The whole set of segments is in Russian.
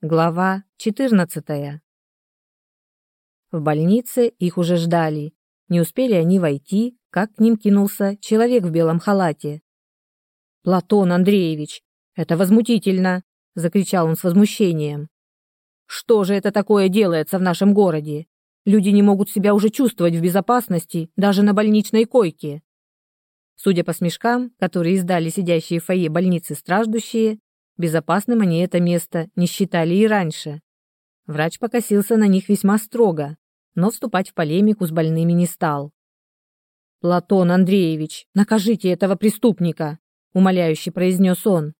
Глава 14. В больнице их уже ждали. Не успели они войти, как к ним кинулся человек в белом халате. «Платон Андреевич, это возмутительно!» – закричал он с возмущением. «Что же это такое делается в нашем городе? Люди не могут себя уже чувствовать в безопасности даже на больничной койке». Судя по смешкам, которые издали сидящие в фойе больницы страждущие, Безопасным они это место не считали и раньше. Врач покосился на них весьма строго, но вступать в полемику с больными не стал. «Платон Андреевич, накажите этого преступника!» — умоляюще произнес он.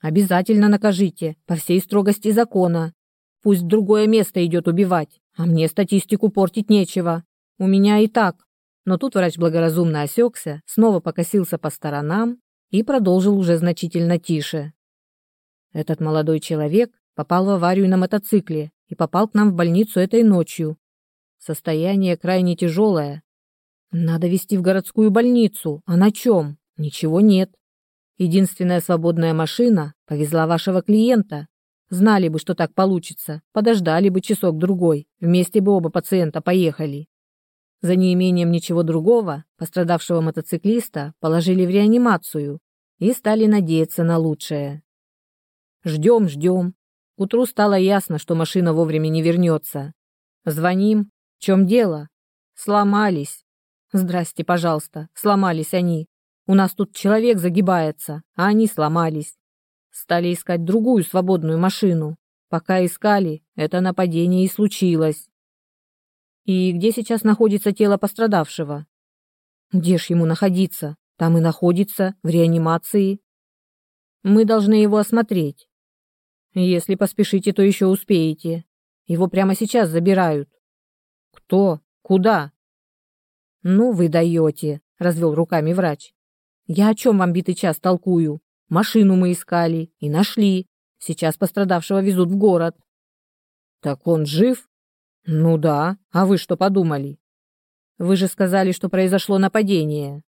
«Обязательно накажите, по всей строгости закона. Пусть в другое место идет убивать, а мне статистику портить нечего. У меня и так». Но тут врач благоразумно осекся, снова покосился по сторонам и продолжил уже значительно тише. Этот молодой человек попал в аварию на мотоцикле и попал к нам в больницу этой ночью. Состояние крайне тяжелое. Надо везти в городскую больницу. А на чем? Ничего нет. Единственная свободная машина повезла вашего клиента. Знали бы, что так получится, подождали бы часок-другой, вместе бы оба пациента поехали. За неимением ничего другого пострадавшего мотоциклиста положили в реанимацию и стали надеяться на лучшее. Ждем, ждем. Утру стало ясно, что машина вовремя не вернется. Звоним. В чем дело? Сломались. Здрасте, пожалуйста. Сломались они. У нас тут человек загибается, а они сломались. Стали искать другую свободную машину. Пока искали, это нападение и случилось. И где сейчас находится тело пострадавшего? Где ж ему находиться? Там и находится, в реанимации. Мы должны его осмотреть. Если поспешите, то еще успеете. Его прямо сейчас забирают. Кто? Куда? Ну, вы даете, развел руками врач. Я о чем вам битый час толкую? Машину мы искали и нашли. Сейчас пострадавшего везут в город. Так он жив? Ну да. А вы что подумали? Вы же сказали, что произошло нападение.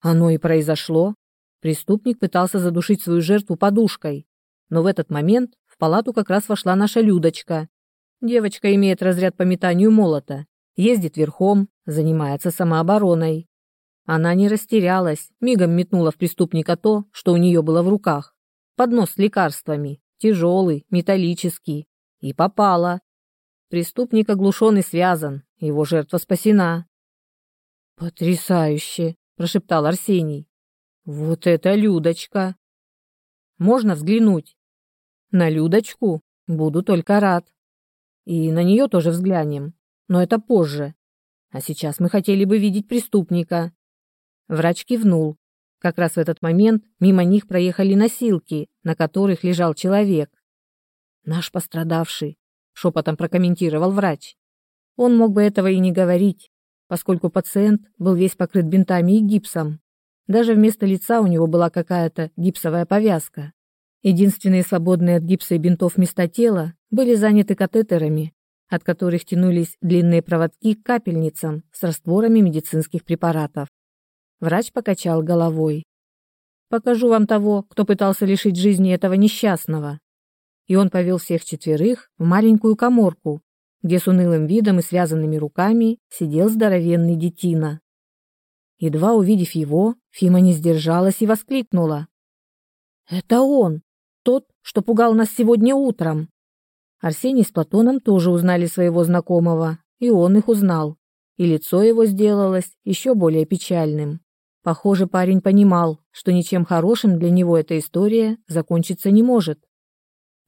Оно и произошло. Преступник пытался задушить свою жертву подушкой. Но в этот момент в палату как раз вошла наша Людочка. Девочка имеет разряд по метанию молота, ездит верхом, занимается самообороной. Она не растерялась, мигом метнула в преступника то, что у нее было в руках. Поднос с лекарствами, тяжелый, металлический. И попала. Преступник оглушен и связан, его жертва спасена. «Потрясающе!» – прошептал Арсений. «Вот это Людочка!» «Можно взглянуть?» На Людочку буду только рад. И на нее тоже взглянем, но это позже. А сейчас мы хотели бы видеть преступника. Врач кивнул. Как раз в этот момент мимо них проехали носилки, на которых лежал человек. Наш пострадавший, шепотом прокомментировал врач. Он мог бы этого и не говорить, поскольку пациент был весь покрыт бинтами и гипсом. Даже вместо лица у него была какая-то гипсовая повязка. Единственные свободные от гипса и бинтов места тела были заняты катетерами, от которых тянулись длинные проводки к капельницам с растворами медицинских препаратов. Врач покачал головой. «Покажу вам того, кто пытался лишить жизни этого несчастного». И он повел всех четверых в маленькую коморку, где с унылым видом и связанными руками сидел здоровенный детина. Едва увидев его, Фима не сдержалась и воскликнула. «Это он! Тот, что пугал нас сегодня утром. Арсений с Платоном тоже узнали своего знакомого, и он их узнал. И лицо его сделалось еще более печальным. Похоже, парень понимал, что ничем хорошим для него эта история закончиться не может.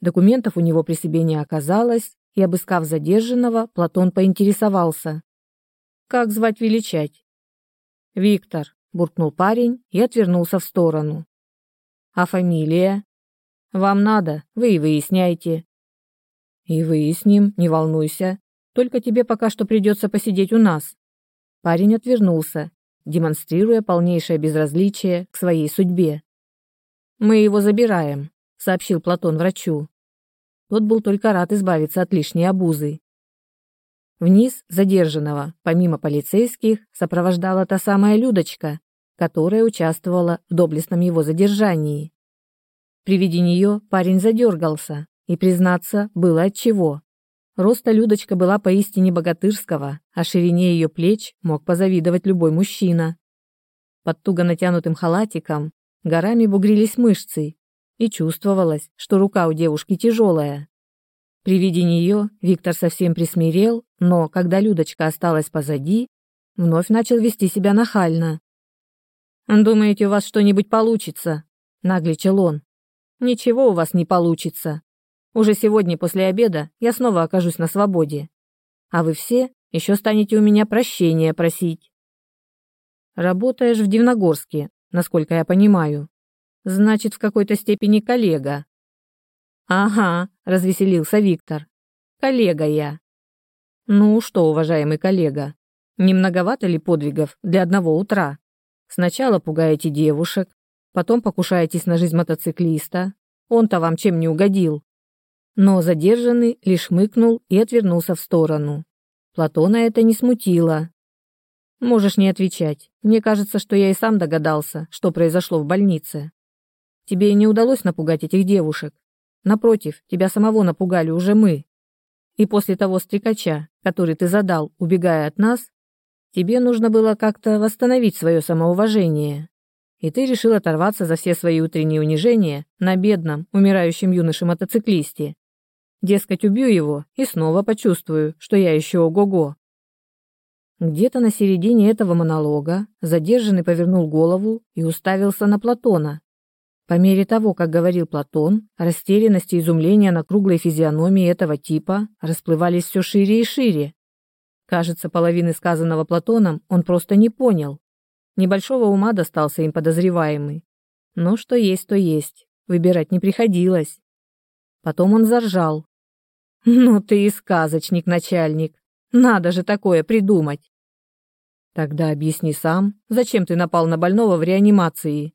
Документов у него при себе не оказалось, и, обыскав задержанного, Платон поинтересовался. «Как звать величать?» «Виктор», — буркнул парень и отвернулся в сторону. «А фамилия?» Вам надо, вы и выясняйте. И выясним, не волнуйся. Только тебе пока что придется посидеть у нас. Парень отвернулся, демонстрируя полнейшее безразличие к своей судьбе. Мы его забираем, сообщил Платон врачу. Тот был только рад избавиться от лишней обузы. Вниз задержанного, помимо полицейских, сопровождала та самая Людочка, которая участвовала в доблестном его задержании. При виде нее парень задергался И, признаться, было отчего. Роста Людочка была поистине богатырского, а ширине ее плеч мог позавидовать любой мужчина. Под туго натянутым халатиком горами бугрились мышцы, и чувствовалось, что рука у девушки тяжелая. При виде нее Виктор совсем присмирел, но, когда Людочка осталась позади, вновь начал вести себя нахально. «Думаете, у вас что-нибудь получится?» — нагличал он. «Ничего у вас не получится. Уже сегодня после обеда я снова окажусь на свободе. А вы все еще станете у меня прощения просить. Работаешь в Дивногорске, насколько я понимаю. Значит, в какой-то степени коллега. Ага, развеселился Виктор. Коллега я. Ну что, уважаемый коллега, не многовато ли подвигов для одного утра? Сначала пугаете девушек, потом покушаетесь на жизнь мотоциклиста. Он-то вам чем не угодил? Но задержанный лишь мыкнул и отвернулся в сторону. Платона это не смутило. «Можешь не отвечать. Мне кажется, что я и сам догадался, что произошло в больнице. Тебе и не удалось напугать этих девушек. Напротив, тебя самого напугали уже мы. И после того стрекача, который ты задал, убегая от нас, тебе нужно было как-то восстановить свое самоуважение. И ты решил оторваться за все свои утренние унижения на бедном, умирающем юноше-мотоциклисте. Дескать, убью его и снова почувствую, что я еще ого-го. Где-то на середине этого монолога задержанный повернул голову и уставился на Платона. По мере того, как говорил Платон, растерянность и изумление на круглой физиономии этого типа расплывались все шире и шире. Кажется, половины сказанного Платоном он просто не понял. Небольшого ума достался им подозреваемый. Но что есть, то есть. Выбирать не приходилось. Потом он заржал, ну ты и сказочник, начальник. Надо же такое придумать. Тогда объясни сам, зачем ты напал на больного в реанимации?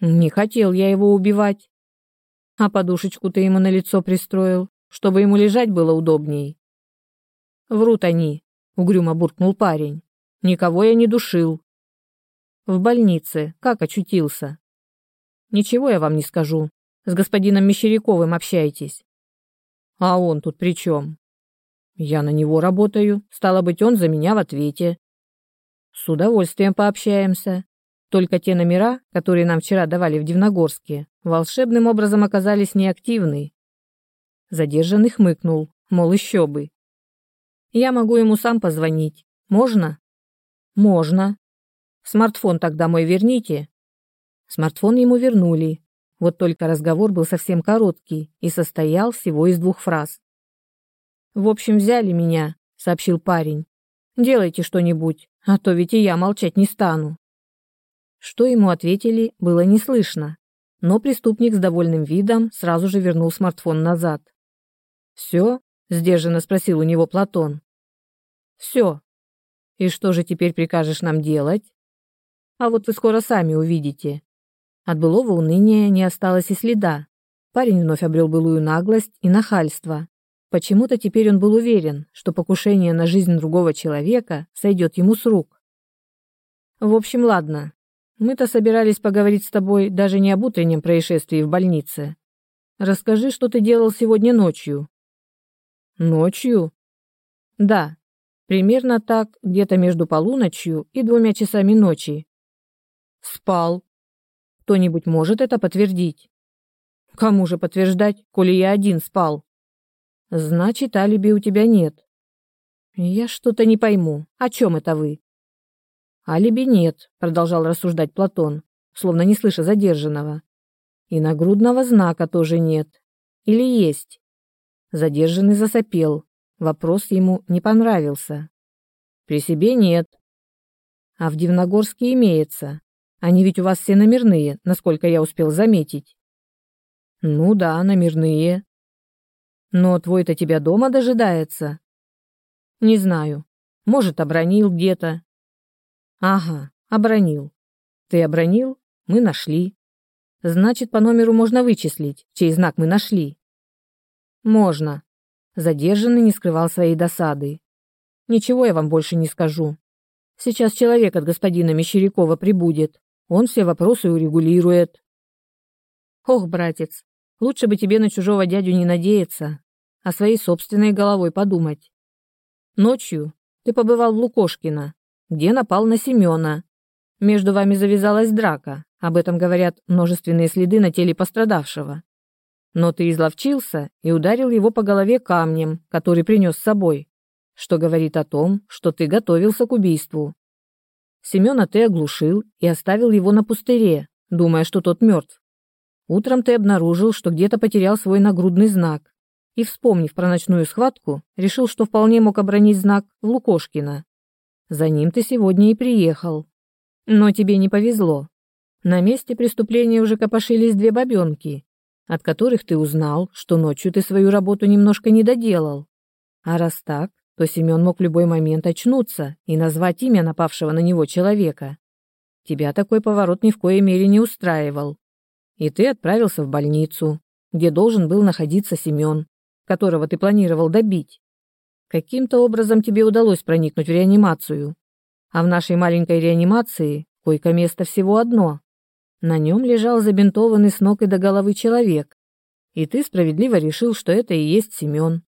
Не хотел я его убивать. А подушечку ты ему на лицо пристроил, чтобы ему лежать было удобней. Врут они, угрюмо буркнул парень. Никого я не душил. В больнице, как очутился? Ничего я вам не скажу. С господином Мещеряковым общайтесь. А он тут при чем? Я на него работаю, стало быть, он за меня в ответе. С удовольствием пообщаемся. Только те номера, которые нам вчера давали в Дивногорске, волшебным образом оказались неактивны. Задержанный хмыкнул, мол, еще бы. Я могу ему сам позвонить. Можно? Можно. Смартфон тогда мой верните. Смартфон ему вернули, вот только разговор был совсем короткий и состоял всего из двух фраз. «В общем, взяли меня», — сообщил парень. «Делайте что-нибудь, а то ведь и я молчать не стану». Что ему ответили, было не слышно, но преступник с довольным видом сразу же вернул смартфон назад. «Все?» — сдержанно спросил у него Платон. «Все. И что же теперь прикажешь нам делать?» «А вот вы скоро сами увидите», от былого уныния не осталось и следа. Парень вновь обрел былую наглость и нахальство. Почему-то теперь он был уверен, что покушение на жизнь другого человека сойдет ему с рук. В общем, ладно. Мы-то собирались поговорить с тобой даже не об утреннем происшествии в больнице. Расскажи, что ты делал сегодня ночью. Ночью? Да. Примерно так, где-то между полуночью и двумя часами ночи. Спал, кто-нибудь может это подтвердить? Кому же подтверждать, коли я один спал? Значит, алиби у тебя нет. Я что-то не пойму. О чем это вы? Алиби нет, продолжал рассуждать Платон, словно не слыша задержанного. И нагрудного знака тоже нет. Или есть? Задержанный засопел. Вопрос ему не понравился. При себе нет. А в Дивногорске имеется. Они ведь у вас все номерные, насколько я успел заметить. Ну да, номерные. Но твой-то тебя дома дожидается. Не знаю. Может, обронил где-то. Ага, обронил. Ты обронил? Мы нашли. Значит, по номеру можно вычислить, чей знак мы нашли. Можно. Задержанный не скрывал своей досады. Ничего я вам больше не скажу. Сейчас человек от господина Мещерякова прибудет. Он все вопросы урегулирует. Ох, братец, Лучше бы тебе на чужого дядю не надеяться, а своей собственной головой подумать. Ночью ты побывал в Лукошкино, где напал на Семена. Между вами завязалась драка, об этом говорят множественные следы на теле пострадавшего. Но ты изловчился и ударил его по голове камнем, который принес с собой, что говорит о том, что ты готовился к убийству. Семена ты оглушил и оставил его на пустыре, думая, что тот мертв. Утром ты обнаружил, что где-то потерял свой нагрудный знак, и, вспомнив про ночную схватку, решил, что вполне мог обронить знак в Лукошкина. За ним ты сегодня и приехал. Но тебе не повезло. На месте преступления уже копошились две бабенки, от которых ты узнал, что ночью ты свою работу немножко не доделал. А раз так, то Семен мог в любой момент очнуться и назвать имя напавшего на него человека. Тебя такой поворот ни в коей мере не устраивал. И ты отправился в больницу, где должен был находиться Семен, которого ты планировал добить. Каким-то образом тебе удалось проникнуть в реанимацию. А в нашей маленькой реанимации койко-место всего одно. На нем лежал забинтованный с ног и до головы человек. И ты справедливо решил, что это и есть Семен.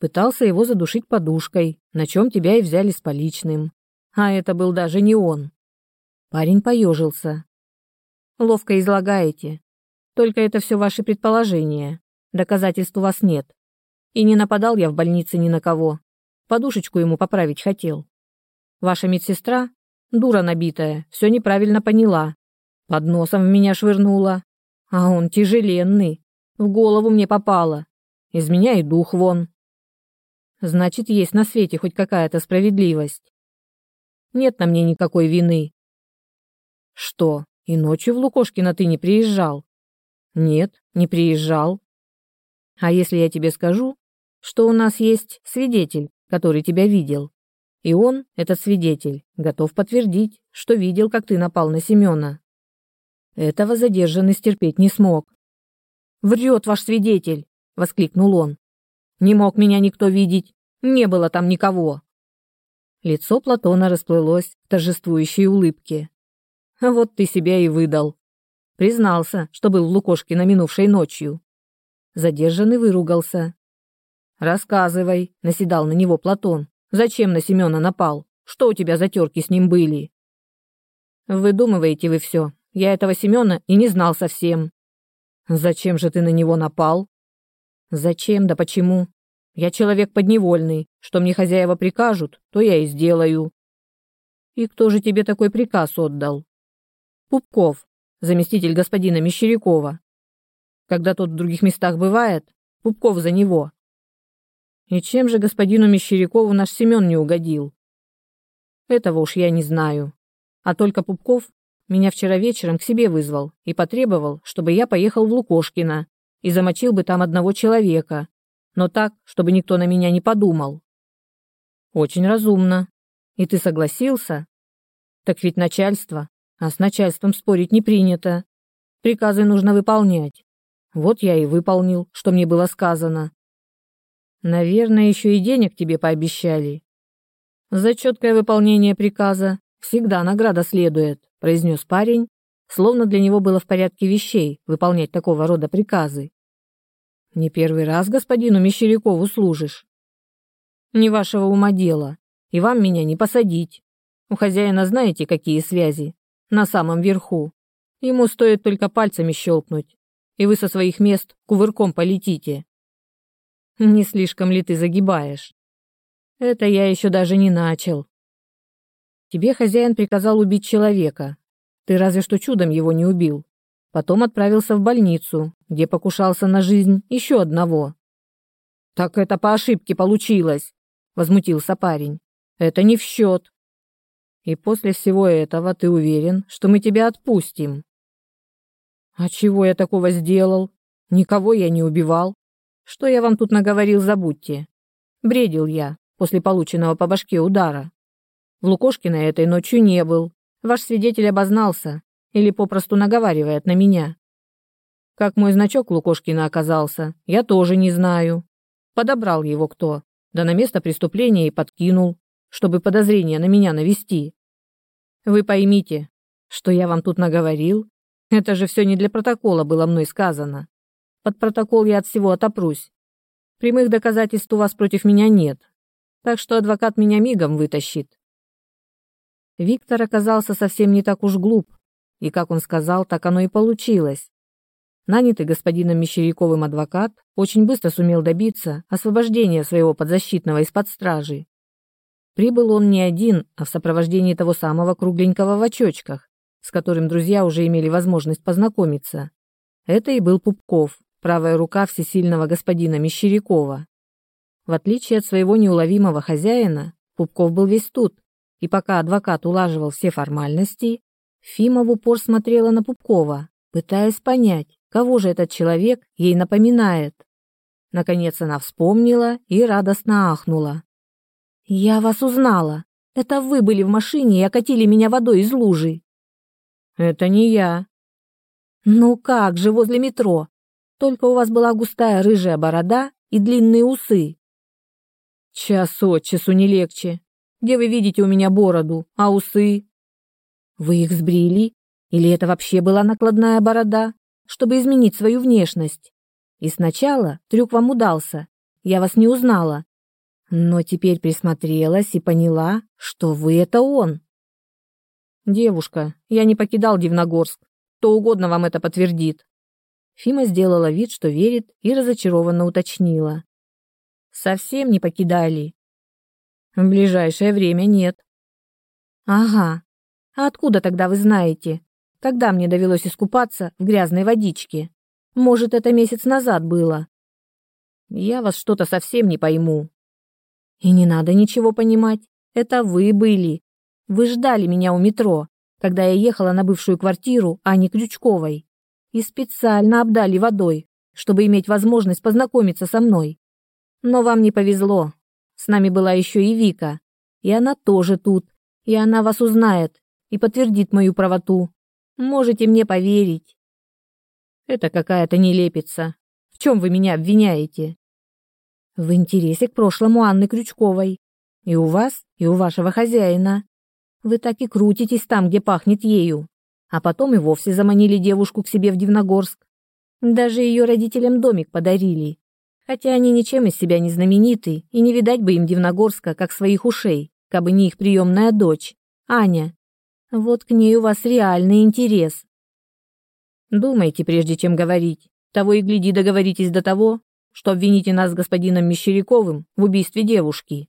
Пытался его задушить подушкой, на чем тебя и взяли с поличным. А это был даже не он. Парень поежился. Ловко излагаете. Только это все ваши предположения. Доказательств у вас нет. И не нападал я в больнице ни на кого. Подушечку ему поправить хотел. Ваша медсестра, дура набитая, все неправильно поняла. Под носом в меня швырнула. А он тяжеленный. В голову мне попало. Из меня и дух вон. Значит, есть на свете хоть какая-то справедливость. Нет на мне никакой вины. Что, и ночью в Лукошкино ты не приезжал? Нет, не приезжал. А если я тебе скажу, что у нас есть свидетель, который тебя видел. И он, этот свидетель, готов подтвердить, что видел, как ты напал на Семена. Этого задержанный стерпеть не смог. «Врет ваш свидетель!» — воскликнул он. «Не мог меня никто видеть. Не было там никого». Лицо Платона расплылось в торжествующей улыбке. «Вот ты себя и выдал». Признался, что был в Лукошке на минувшей ночью. Задержанный выругался. «Рассказывай», — наседал на него Платон. «Зачем на Семена напал? Что у тебя за терки с ним были?» «Выдумываете вы все. Я этого Семена и не знал совсем». «Зачем же ты на него напал?» «Зачем? Да почему? Я человек подневольный. Что мне хозяева прикажут, то я и сделаю». «И кто же тебе такой приказ отдал?» «Пупков, заместитель господина Мещерякова. Когда тот в других местах бывает, Пупков за него. И чем же господину Мещерякову наш Семен не угодил? Этого уж я не знаю. А только Пупков меня вчера вечером к себе вызвал и потребовал, чтобы я поехал в Лукошкино и замочил бы там одного человека, но так, чтобы никто на меня не подумал. Очень разумно. И ты согласился? Так ведь начальство, а с начальством спорить не принято. Приказы нужно выполнять. Вот я и выполнил, что мне было сказано. Наверное, еще и денег тебе пообещали. За четкое выполнение приказа всегда награда следует, произнес парень, словно для него было в порядке вещей выполнять такого рода приказы. Не первый раз господину Мещерякову служишь. Не вашего ума дело, и вам меня не посадить. У хозяина знаете, какие связи? На самом верху. Ему стоит только пальцами щелкнуть, и вы со своих мест кувырком полетите. Не слишком ли ты загибаешь? Это я еще даже не начал. Тебе хозяин приказал убить человека. Ты разве что чудом его не убил. Потом отправился в больницу, где покушался на жизнь еще одного. Так это по ошибке получилось, возмутился парень. Это не в счет. И после всего этого ты уверен, что мы тебя отпустим? А чего я такого сделал? Никого я не убивал. Что я вам тут наговорил, забудьте. Бредил я после полученного по башке удара. В Лукошкина этой ночью не был. Ваш свидетель обознался или попросту наговаривает на меня. Как мой значок Лукошкина оказался, я тоже не знаю. Подобрал его кто, да на место преступления и подкинул, чтобы подозрение на меня навести. Вы поймите, что я вам тут наговорил, это же все не для протокола было мной сказано. Под протокол я от всего отопрусь. Прямых доказательств у вас против меня нет, так что адвокат меня мигом вытащит. Виктор оказался совсем не так уж глуп, и, как он сказал, так оно и получилось. Нанятый господином Мещеряковым адвокат очень быстро сумел добиться освобождения своего подзащитного из-под стражи. Прибыл он не один, а в сопровождении того самого кругленького в очочках, с которым друзья уже имели возможность познакомиться. Это и был Пупков, правая рука всесильного господина Мещерякова. В отличие от своего неуловимого хозяина, Пупков был весь тут, и пока адвокат улаживал все формальности, Фима в упор смотрела на Пупкова, пытаясь понять, кого же этот человек ей напоминает. Наконец она вспомнила и радостно ахнула. «Я вас узнала. Это вы были в машине и окатили меня водой из лужи». «Это не я». «Ну как же, возле метро. Только у вас была густая рыжая борода и длинные усы». «Час от часу не легче. Где вы видите у меня бороду, а усы?» «Вы их сбрили? Или это вообще была накладная борода, чтобы изменить свою внешность? И сначала трюк вам удался, я вас не узнала. Но теперь присмотрелась и поняла, что вы это он». «Девушка, я не покидал Дивногорск. Кто угодно вам это подтвердит». Фима сделала вид, что верит, и разочарованно уточнила. «Совсем не покидали. В ближайшее время нет. Ага. А откуда тогда вы знаете? Когда мне довелось искупаться в грязной водичке? Может, это месяц назад было? Я вас что-то совсем не пойму. И не надо ничего понимать. Это вы были. Вы ждали меня у метро, когда я ехала на бывшую квартиру Ани Крючковой. И специально обдали водой, чтобы иметь возможность познакомиться со мной. Но вам не повезло. С нами была еще и Вика, и она тоже тут, и она вас узнает и подтвердит мою правоту. Можете мне поверить. Это какая-то нелепица. В чем вы меня обвиняете? В интересе к прошлому Анны Крючковой. И у вас, и у вашего хозяина. Вы так и крутитесь там, где пахнет ею. А потом и вовсе заманили девушку к себе в Дивногорск. Даже ее родителям домик подарили. Хотя они ничем из себя не знамениты, и не видать бы им Дивногорска, как своих ушей, кабы не их приемная дочь, Аня. Вот к ней у вас реальный интерес. Думайте, прежде чем говорить. Того и гляди, договоритесь до того, что обвините нас с господином Мещеряковым в убийстве девушки.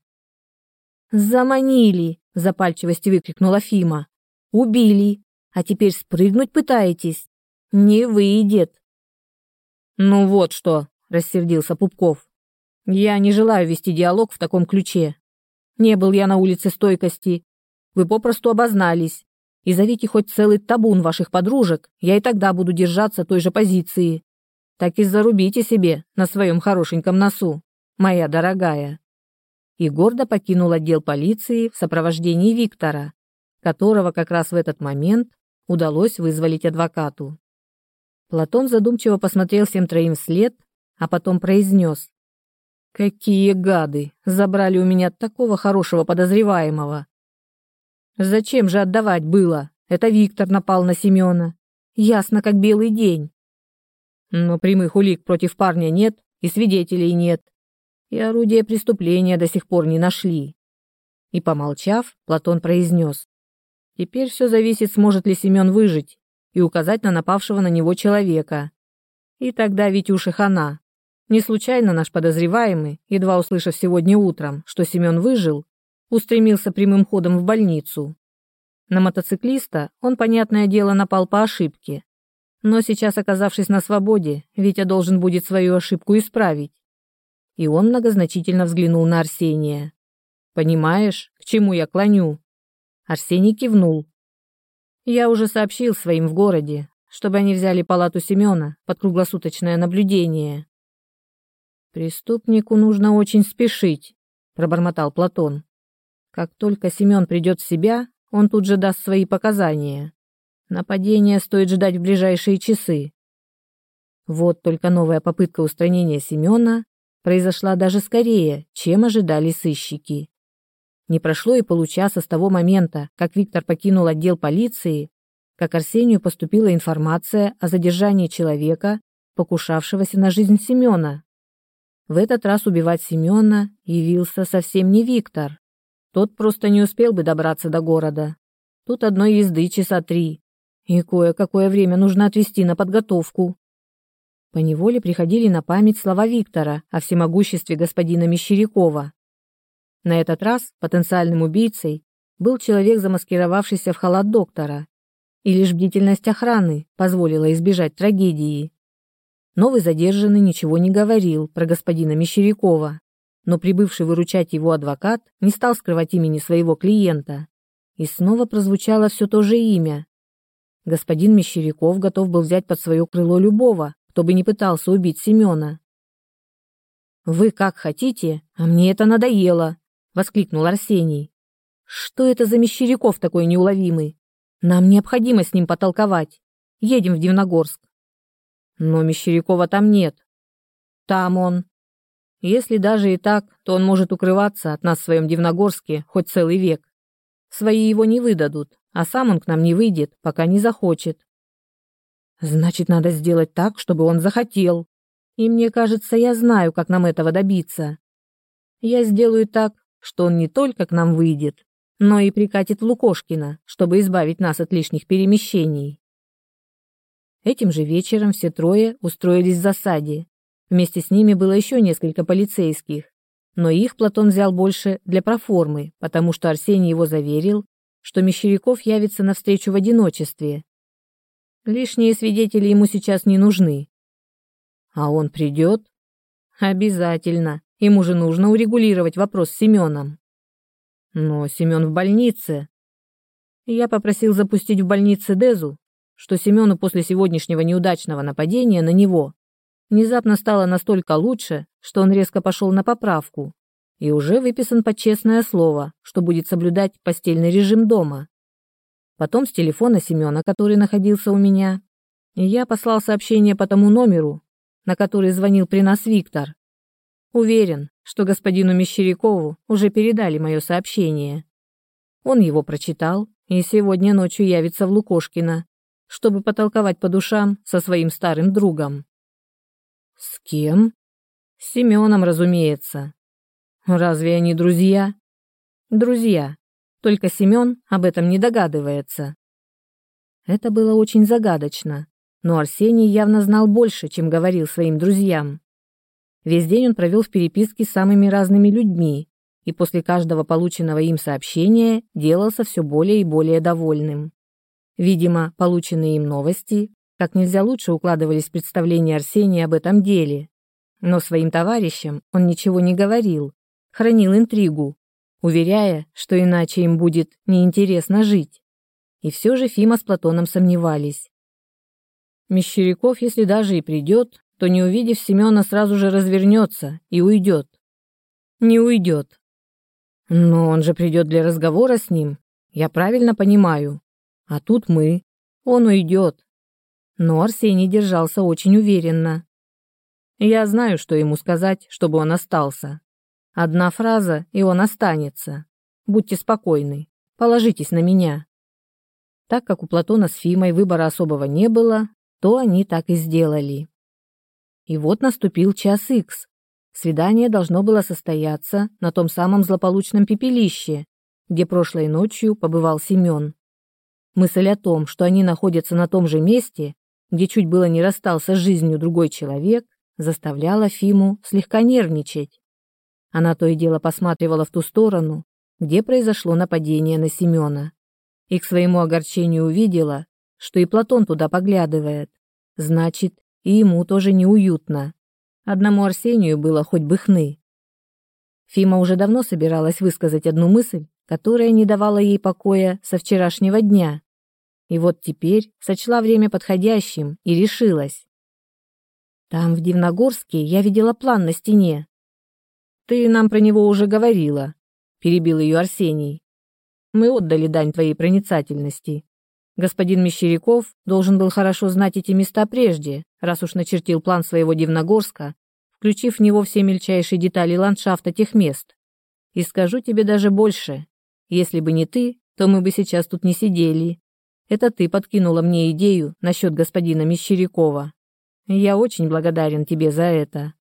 «Заманили!» – в запальчивости выкрикнула Фима. «Убили! А теперь спрыгнуть пытаетесь? Не выйдет!» «Ну вот что!» рассердился Пупков. Я не желаю вести диалог в таком ключе. Не был я на улице стойкости. Вы попросту обознались. И зовите хоть целый табун ваших подружек, я и тогда буду держаться той же позиции. Так и зарубите себе на своем хорошеньком носу, моя дорогая. И гордо покинул отдел полиции в сопровождении Виктора, которого как раз в этот момент удалось вызволить адвокату. Платон задумчиво посмотрел всем троим вслед а потом произнес. «Какие гады! Забрали у меня такого хорошего подозреваемого!» «Зачем же отдавать было? Это Виктор напал на Семена. Ясно, как белый день. Но прямых улик против парня нет, и свидетелей нет. И орудия преступления до сих пор не нашли». И, помолчав, Платон произнес. «Теперь все зависит, сможет ли Семен выжить и указать на напавшего на него человека. И тогда Витюша хана. Не случайно наш подозреваемый, едва услышав сегодня утром, что Семен выжил, устремился прямым ходом в больницу. На мотоциклиста он, понятное дело, напал по ошибке. Но сейчас, оказавшись на свободе, Витя должен будет свою ошибку исправить. И он многозначительно взглянул на Арсения. «Понимаешь, к чему я клоню?» Арсений кивнул. «Я уже сообщил своим в городе, чтобы они взяли палату Семена под круглосуточное наблюдение. «Преступнику нужно очень спешить», — пробормотал Платон. «Как только Семен придет в себя, он тут же даст свои показания. Нападение стоит ждать в ближайшие часы». Вот только новая попытка устранения Семена произошла даже скорее, чем ожидали сыщики. Не прошло и получаса с того момента, как Виктор покинул отдел полиции, как Арсению поступила информация о задержании человека, покушавшегося на жизнь Семена. В этот раз убивать Семена явился совсем не Виктор. Тот просто не успел бы добраться до города. Тут одной езды часа три, и кое-какое время нужно отвести на подготовку. По неволе приходили на память слова Виктора о всемогуществе господина Мещерякова. На этот раз потенциальным убийцей был человек, замаскировавшийся в халат доктора, и лишь бдительность охраны позволила избежать трагедии. Новый задержанный ничего не говорил про господина Мещерякова, но прибывший выручать его адвокат не стал скрывать имени своего клиента. И снова прозвучало все то же имя. Господин Мещеряков готов был взять под свое крыло любого, кто бы не пытался убить Семена. «Вы как хотите, а мне это надоело», — воскликнул Арсений. «Что это за Мещеряков такой неуловимый? Нам необходимо с ним потолковать. Едем в Дивногорск». «Но Мещерякова там нет». «Там он», если даже и так, то он может укрываться от нас в своем Дивногорске хоть целый век. Свои его не выдадут, а сам он к нам не выйдет, пока не захочет. Значит, надо сделать так, чтобы он захотел. И мне кажется, я знаю, как нам этого добиться. Я сделаю так, что он не только к нам выйдет, но и прикатит в Лукошкино, чтобы избавить нас от лишних перемещений. Этим же вечером все трое устроились в засаде, Вместе с ними было еще несколько полицейских, но их Платон взял больше для проформы, потому что Арсений его заверил, что Мещеряков явится навстречу в одиночестве. Лишние свидетели ему сейчас не нужны. А он придет? Обязательно. Ему же нужно урегулировать вопрос с Семеном. Но Семен в больнице. Я попросил запустить в больнице Дезу, что Семену после сегодняшнего неудачного нападения на него внезапно стало настолько лучше, что он резко пошел на поправку и уже выписан под честное слово, что будет соблюдать постельный режим дома. Потом с телефона Семена, который находился у меня, я послал сообщение по тому номеру, на который звонил при нас Виктор. Уверен, что господину Мещерякову уже передали мое сообщение. Он его прочитал и сегодня ночью явится в Лукошкино, чтобы потолковать по душам со своим старым другом. С кем? С Семеном, разумеется. Разве они друзья? Друзья. Только Семен об этом не догадывается. Это было очень загадочно, но Арсений явно знал больше, чем говорил своим друзьям. Весь день он провел в переписке с самыми разными людьми, и после каждого полученного им сообщения делался все более и более довольным. Видимо, полученные им новости как нельзя лучше укладывались представления Арсения об этом деле. Но своим товарищам он ничего не говорил, хранил интригу, уверяя, что иначе им будет неинтересно жить. И все же Фима с Платоном сомневались. Мещеряков, если даже и придет, то, не увидев Семена, сразу же развернется и уйдет. Не уйдет. Но он же придет для разговора с ним, я правильно понимаю. А тут мы. Он уйдет, но Арсений держался очень уверенно. Я знаю, что ему сказать, чтобы он остался. Одна фраза, и он останется. Будьте спокойны, положитесь на меня. Так как у Платона с Фимой выбора особого не было, то они так и сделали. И вот наступил час икс. Свидание должно было состояться на том самом злополучном пепелище, где прошлой ночью побывал Семен. Мысль о том, что они находятся на том же месте, где чуть было не расстался с жизнью другой человек, заставляла Фиму слегка нервничать. Она то и дело посматривала в ту сторону, где произошло нападение на Семена, и к своему огорчению увидела, что и Платон туда поглядывает. Значит, и ему тоже неуютно. Одному Арсению было хоть бы хны. Фима уже давно собиралась высказать одну мысль, которая не давала ей покоя со вчерашнего дня. И вот теперь сочла время подходящим и решилась. Там, в Дивногорске, я видела план на стене. Ты нам про него уже говорила, перебил ее Арсений. Мы отдали дань твоей проницательности. Господин Мещеряков должен был хорошо знать эти места прежде, раз уж начертил план своего Дивногорска, включив в него все мельчайшие детали ландшафта тех мест. И скажу тебе даже больше. Если бы не ты, то мы бы сейчас тут не сидели, это ты подкинула мне идею насчет господина Мещерякова. Я очень благодарен тебе за это.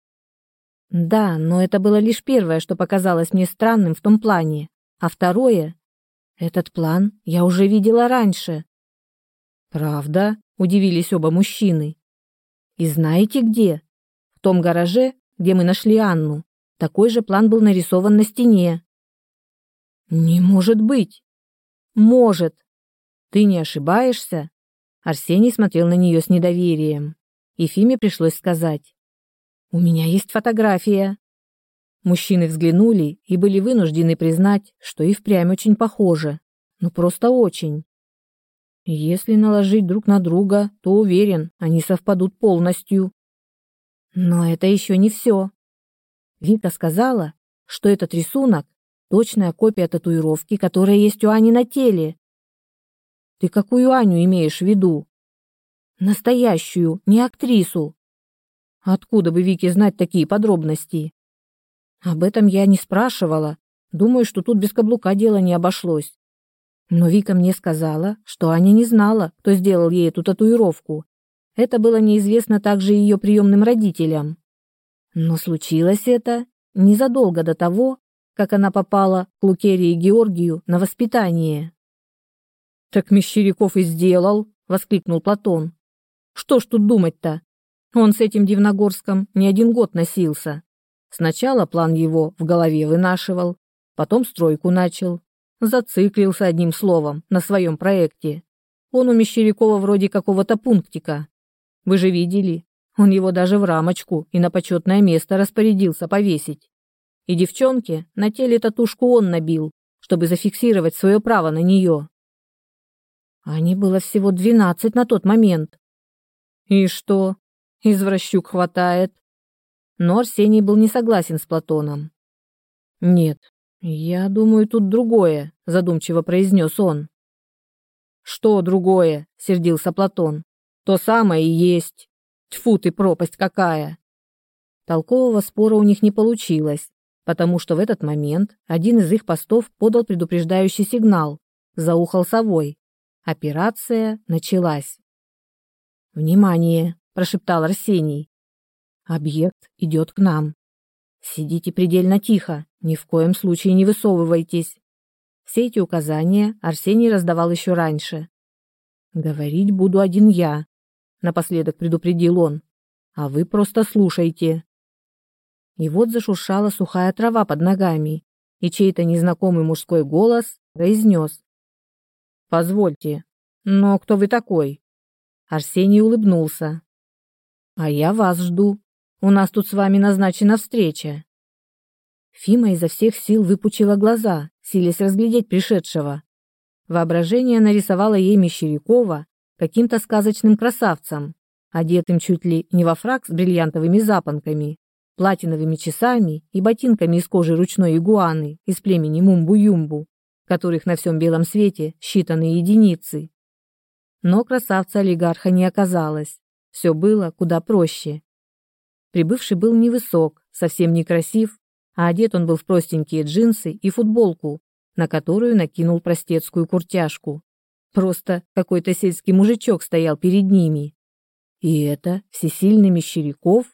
Да, но это было лишь первое, что показалось мне странным в том плане. А второе? Этот план я уже видела раньше. Правда? Удивились оба мужчины. И знаете где? В том гараже, где мы нашли Анну. Такой же план был нарисован на стене. Не может быть. Может. Ты не ошибаешься? Арсений смотрел на нее с недоверием. Ефиме пришлось сказать. «У меня есть фотография». Мужчины взглянули и были вынуждены признать, что и впрямь очень похожи. Ну просто очень. Если наложить друг на друга, то уверен, они совпадут полностью. Но это еще не все. Вика сказала, что этот рисунок – точная копия татуировки, которая есть у Ани на теле. Ты какую Аню имеешь в виду? Настоящую, не актрису. Откуда бы Вике знать такие подробности? Об этом я не спрашивала. Думаю, что тут без каблука дело не обошлось. Но Вика мне сказала, что Аня не знала, кто сделал ей эту татуировку. Это было неизвестно также ее приемным родителям. Но случилось это незадолго до того, как она попала к Лукерии Георгию на воспитание. «Так Мещеряков и сделал!» — воскликнул Платон. «Что ж тут думать-то? Он с этим Дивногорском не один год носился. Сначала план его в голове вынашивал, потом стройку начал. Зациклился одним словом на своем проекте. Он у Мещерякова вроде какого-то пунктика. Вы же видели, он его даже в рамочку и на почетное место распорядился повесить. И девчонке на теле татушку он набил, чтобы зафиксировать свое право на нее. Ане было всего двенадцать на тот момент. И что? Извращук хватает. Но Арсений был не согласен с Платоном. Нет, я думаю, тут другое, задумчиво произнес он. Что другое? сердился Платон. То самое и есть. Тьфу ты, пропасть какая. Толкового спора у них не получилось, потому что в этот момент один из их постов подал предупреждающий сигнал, заухал совой. Операция началась. «Внимание!» – прошептал Арсений. «Объект идет к нам. Сидите предельно тихо, ни в коем случае не высовывайтесь». Все эти указания Арсений раздавал еще раньше. «Говорить буду один я», – напоследок предупредил он. «А вы просто слушайте». И вот зашуршала сухая трава под ногами, и чей-то незнакомый мужской голос произнес. Позвольте, но кто вы такой? Арсений улыбнулся. А я вас жду. У нас тут с вами назначена встреча. Фима изо всех сил выпучила глаза, силясь разглядеть пришедшего. Воображение нарисовало ей Мещерякова каким-то сказочным красавцем, одетым чуть ли не во фрак с бриллиантовыми запонками, платиновыми часами и ботинками из кожи ручной игуаны из племени Мумбу-Юмбу которых на всем белом свете считанные единицы. Но красавца-олигарха не оказалось. Все было куда проще. Прибывший был невысок, совсем некрасив, а одет он был в простенькие джинсы и футболку, на которую накинул простецкую куртяжку. Просто какой-то сельский мужичок стоял перед ними. И это всесильный Мещеряков?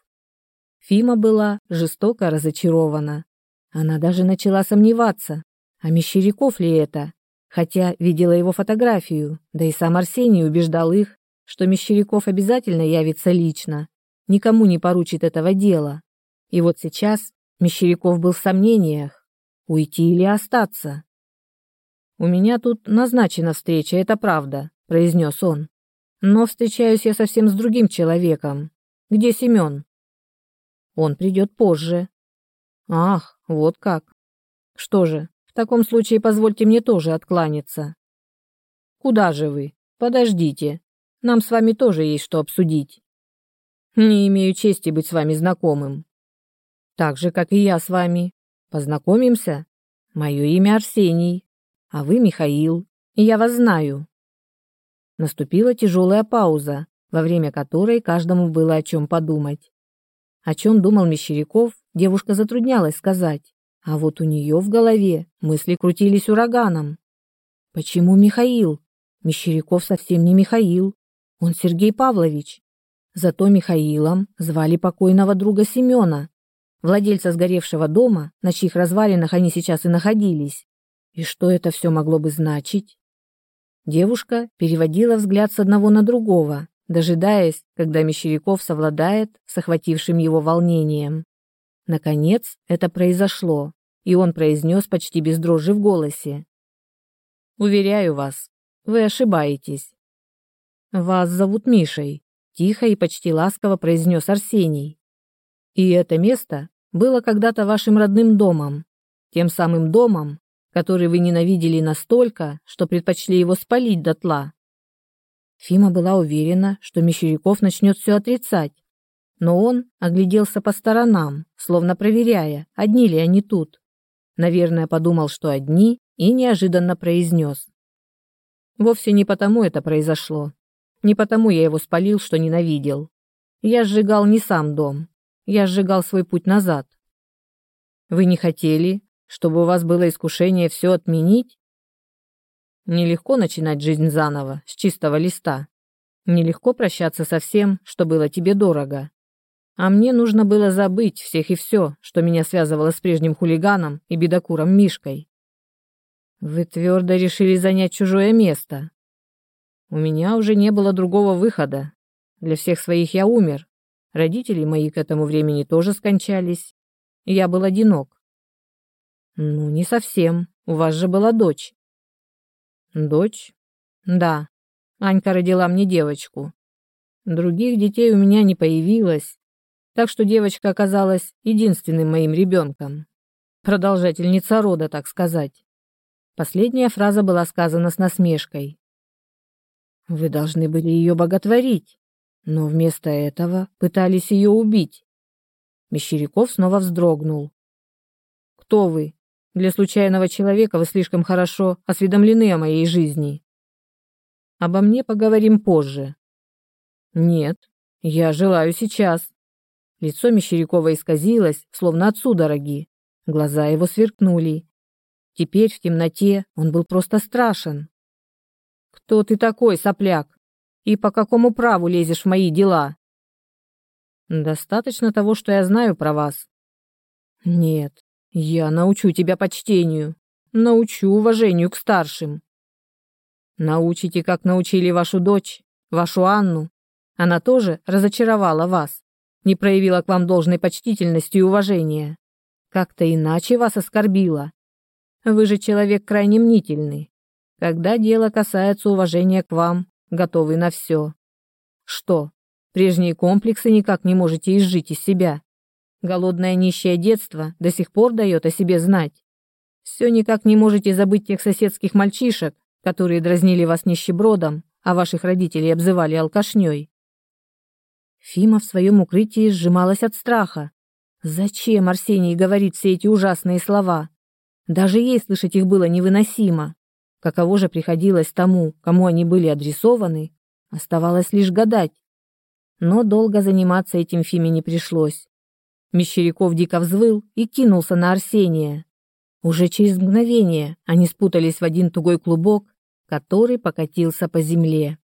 Фима была жестоко разочарована. Она даже начала сомневаться, а Мещеряков ли это? Хотя видела его фотографию, да и сам Арсений убеждал их, что Мещеряков обязательно явится лично, никому не поручит этого дела. И вот сейчас Мещеряков был в сомнениях, уйти или остаться. «У меня тут назначена встреча, это правда», — произнес он. «Но встречаюсь я совсем с другим человеком. Где Семен?» «Он придет позже». «Ах, вот как. Что же, в таком случае позвольте мне тоже откланяться. Куда же вы? Подождите. Нам с вами тоже есть что обсудить. Не имею чести быть с вами знакомым. Так же, как и я с вами. Познакомимся? Мое имя Арсений, а вы Михаил, и я вас знаю. Наступила тяжелая пауза, во время которой каждому было о чем подумать. О чем думал Мещеряков, девушка затруднялась сказать. А вот у нее в голове мысли крутились ураганом. Почему Михаил? Мещеряков совсем не Михаил. Он Сергей Павлович. Зато Михаилом звали покойного друга Семена, владельца сгоревшего дома, на чьих развалинах они сейчас и находились. И что это все могло бы значить? Девушка переводила взгляд с одного на другого, дожидаясь, когда Мещеряков совладает с охватившим его волнением. Наконец это произошло, и он произнес почти без дрожи в голосе. «Уверяю вас, вы ошибаетесь. Вас зовут Мишей», — тихо и почти ласково произнес Арсений. «И это место было когда-то вашим родным домом, тем самым домом, который вы ненавидели настолько, что предпочли его спалить дотла. Фима была уверена, что Мещеряков начнет все отрицать, но он огляделся по сторонам, словно проверяя, одни ли они тут. Наверное, подумал, что одни, и неожиданно произнес. Вовсе не потому это произошло. Не потому я его спалил, что ненавидел. Я сжигал не сам дом. Я сжигал свой путь назад. Вы не хотели, чтобы у вас было искушение все отменить? Нелегко начинать жизнь заново, с чистого листа. Нелегко прощаться со всем, что было тебе дорого. А мне нужно было забыть всех и все, что меня связывало с прежним хулиганом и бедокуром Мишкой. Вы твердо решили занять чужое место. У меня уже не было другого выхода. Для всех своих я умер. Родители мои к этому времени тоже скончались. Я был одинок. Ну, не совсем. У вас же была дочь. Дочь? Да. Анька родила мне девочку. Других детей у меня не появилось, так что девочка оказалась единственным моим ребенком. Продолжательница рода, так сказать. Последняя фраза была сказана с насмешкой. Вы должны были ее боготворить, но вместо этого пытались ее убить. Мещеряков снова вздрогнул. «Кто вы?» Для случайного человека вы слишком хорошо осведомлены о моей жизни. Обо мне поговорим позже. Нет, я желаю сейчас. Лицо Мещерякова исказилось, словно от судороги. Глаза его сверкнули. Теперь в темноте он был просто страшен. «Кто ты такой, сопляк? И по какому праву лезешь в мои дела?» «Достаточно того, что я знаю про вас». «Нет, я научу тебя почтению, научу уважению к старшим. Научите, как научили вашу дочь, вашу Анну. Она тоже разочаровала вас, не проявила к вам должной почтительности и уважения. Как-то иначе вас оскорбила. Вы же человек крайне мнительный. Когда дело касается уважения к вам, готовы на все. Что, прежние комплексы никак не можете изжить из себя? Голодное нищее детство до сих пор дает о себе знать. Все никак не можете забыть тех соседских мальчишек, которые дразнили вас нищебродом, а ваших родителей обзывали алкашней. Фима в своем укрытии сжималась от страха. Зачем Арсений говорит все эти ужасные слова? Даже ей слышать их было невыносимо. Каково же приходилось тому, кому они были адресованы, оставалось лишь гадать. Но долго заниматься этим Фиме не пришлось. Мещеряков дико взвыл и кинулся на Арсения. Уже через мгновение они спутались в один тугой клубок, который покатился по земле.